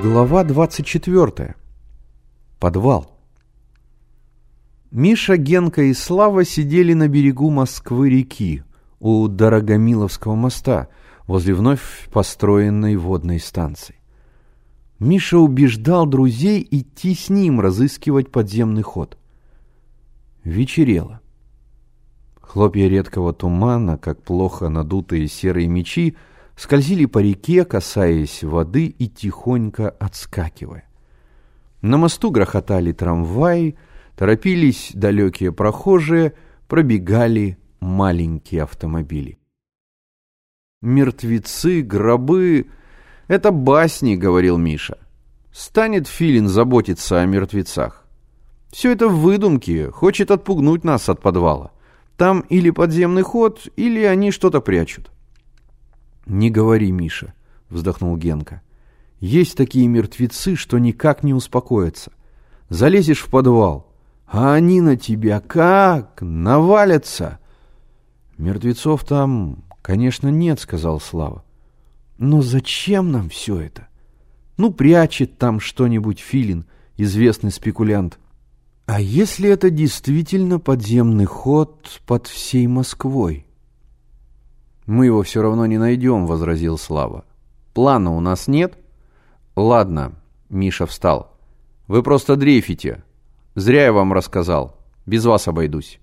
Глава 24. Подвал. Миша, Генка и Слава сидели на берегу Москвы-реки у Дорогомиловского моста возле вновь построенной водной станции. Миша убеждал друзей идти с ним разыскивать подземный ход. Вечерело. Хлопья редкого тумана, как плохо надутые серые мечи, скользили по реке, касаясь воды и тихонько отскакивая. На мосту грохотали трамваи, торопились далекие прохожие, пробегали маленькие автомобили. «Мертвецы, гробы — это басни», — говорил Миша. «Станет Филин заботиться о мертвецах. Все это в выдумке, хочет отпугнуть нас от подвала. Там или подземный ход, или они что-то прячут». «Не говори, Миша», — вздохнул Генка. «Есть такие мертвецы, что никак не успокоятся. Залезешь в подвал, а они на тебя как навалятся!» «Мертвецов там, конечно, нет», — сказал Слава. «Но зачем нам все это? Ну, прячет там что-нибудь Филин, известный спекулянт. А если это действительно подземный ход под всей Москвой?» «Мы его все равно не найдем», — возразил Слава. «Плана у нас нет?» «Ладно», — Миша встал. «Вы просто дрейфите. Зря я вам рассказал. Без вас обойдусь».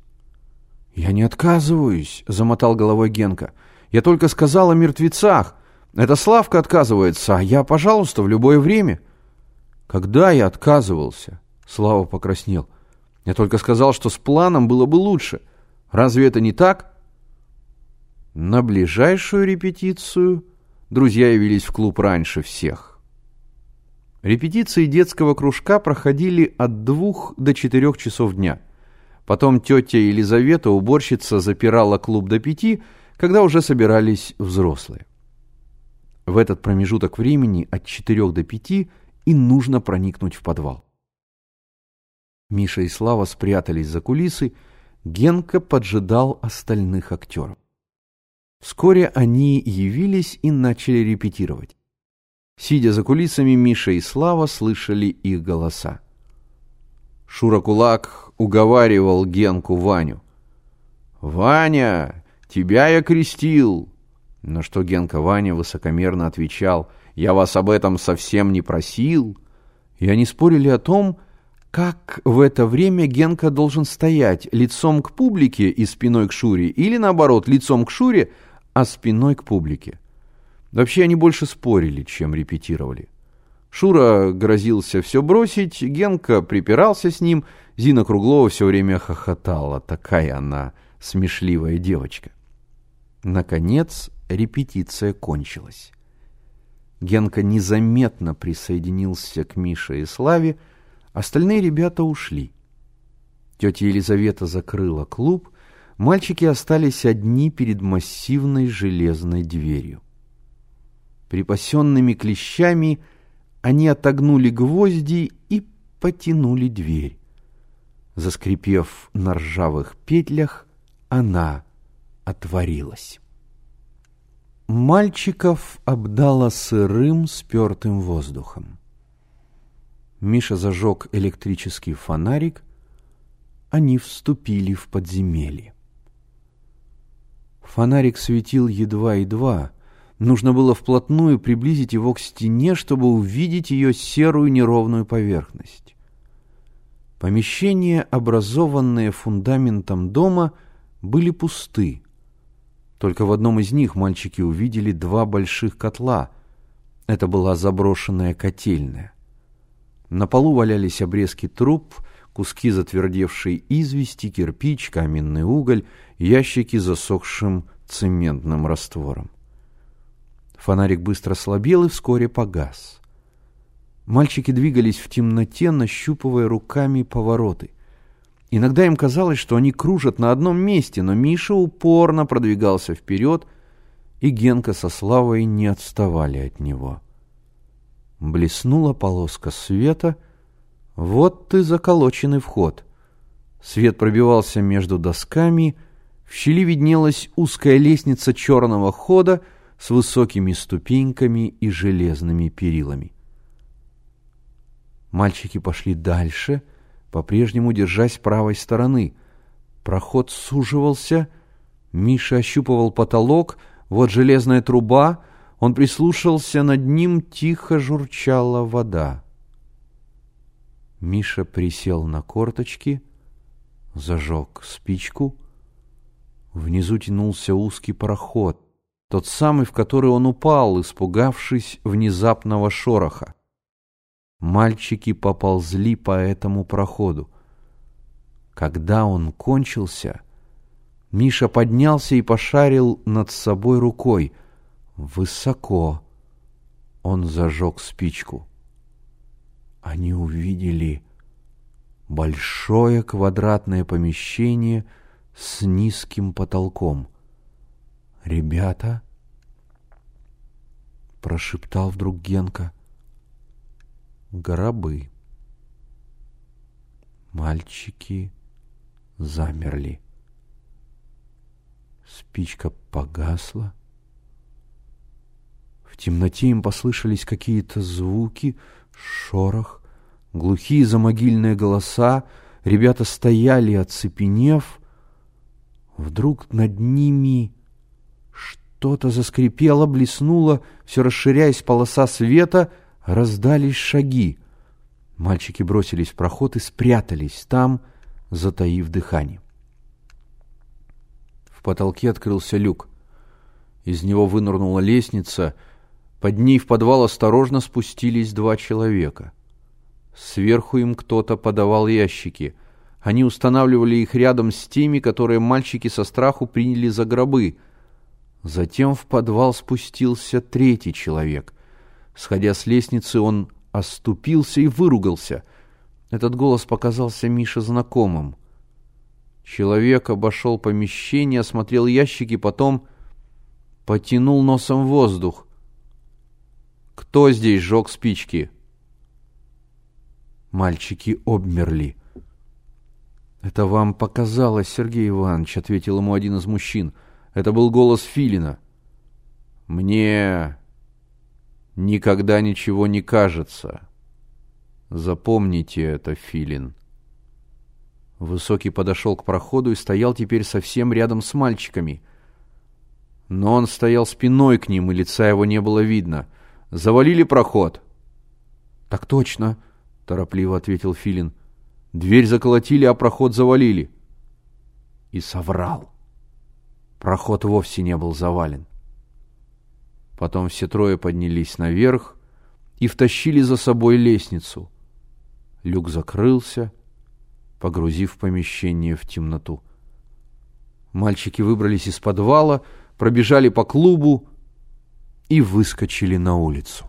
«Я не отказываюсь», — замотал головой Генка. «Я только сказал о мертвецах. Это Славка отказывается, а я, пожалуйста, в любое время». «Когда я отказывался?» — Слава покраснел. «Я только сказал, что с планом было бы лучше. Разве это не так?» На ближайшую репетицию друзья явились в клуб раньше всех. Репетиции детского кружка проходили от двух до четырех часов дня. Потом тетя Елизавета, уборщица, запирала клуб до пяти, когда уже собирались взрослые. В этот промежуток времени от четырех до пяти и нужно проникнуть в подвал. Миша и Слава спрятались за кулисы, Генка поджидал остальных актеров. Вскоре они явились и начали репетировать. Сидя за кулисами, Миша и Слава слышали их голоса. Шура Кулак уговаривал Генку Ваню. «Ваня, тебя я крестил!» На что Генка Ваня высокомерно отвечал, «Я вас об этом совсем не просил». И они спорили о том, как в это время Генка должен стоять лицом к публике и спиной к Шуре, или наоборот, лицом к Шуре, а спиной к публике. Вообще они больше спорили, чем репетировали. Шура грозился все бросить, Генка припирался с ним, Зина Круглова все время хохотала. Такая она смешливая девочка. Наконец репетиция кончилась. Генка незаметно присоединился к Мише и Славе, остальные ребята ушли. Тетя Елизавета закрыла клуб, мальчики остались одни перед массивной железной дверью. Припасенными клещами они отогнули гвозди и потянули дверь. Заскрипев на ржавых петлях, она отворилась. Мальчиков обдало сырым, спертым воздухом. Миша зажег электрический фонарик, они вступили в подземелье. Фонарик светил едва-едва. Нужно было вплотную приблизить его к стене, чтобы увидеть ее серую неровную поверхность. Помещения, образованные фундаментом дома, были пусты. Только в одном из них мальчики увидели два больших котла. Это была заброшенная котельная. На полу валялись обрезки труб, куски затвердевшей извести, кирпич, каменный уголь, ящики с засохшим цементным раствором. Фонарик быстро слабел и вскоре погас. Мальчики двигались в темноте, нащупывая руками повороты. Иногда им казалось, что они кружат на одном месте, но Миша упорно продвигался вперед, и Генка со Славой не отставали от него. Блеснула полоска света — вот ты заколоченный вход. Свет пробивался между досками, в щели виднелась узкая лестница черного хода с высокими ступеньками и железными перилами. Мальчики пошли дальше, по-прежнему держась правой стороны. Проход суживался, Миша ощупывал потолок, вот железная труба, он прислушался, над ним тихо журчала вода. Миша присел на корточки, зажег спичку. Внизу тянулся узкий проход, тот самый, в который он упал, испугавшись внезапного шороха. Мальчики поползли по этому проходу. Когда он кончился, Миша поднялся и пошарил над собой рукой. Высоко он зажег спичку. Они увидели большое квадратное помещение с низким потолком. «Ребята!» — прошептал вдруг Генка. «Гробы». Мальчики замерли. Спичка погасла. В темноте им послышались какие-то звуки, шорох, глухие замогильные голоса. Ребята стояли, оцепенев. Вдруг над ними что-то заскрипело, блеснуло, все расширяясь полоса света, раздались шаги. Мальчики бросились в проход и спрятались там, затаив дыхание. В потолке открылся люк. Из него вынырнула лестница. Под ней в подвал осторожно спустились два человека. Сверху им кто-то подавал ящики. Они устанавливали их рядом с теми, которые мальчики со страху приняли за гробы. Затем в подвал спустился третий человек. Сходя с лестницы, он оступился и выругался. Этот голос показался Мише знакомым. Человек обошел помещение, осмотрел ящики, потом потянул носом воздух. «Кто здесь жег спички?» Мальчики обмерли. «Это вам показалось, Сергей Иванович», — ответил ему один из мужчин. «Это был голос Филина». «Мне никогда ничего не кажется. Запомните это, Филин». Высокий подошел к проходу и стоял теперь совсем рядом с мальчиками. Но он стоял спиной к ним, и лица его не было видно. «Завалили проход?» «Так точно», — торопливо ответил Филин. «Дверь заколотили, а проход завалили». И соврал. Проход вовсе не был завален. Потом все трое поднялись наверх и втащили за собой лестницу. Люк закрылся, погрузив помещение в темноту. Мальчики выбрались из подвала, пробежали по клубу и выскочили на улицу.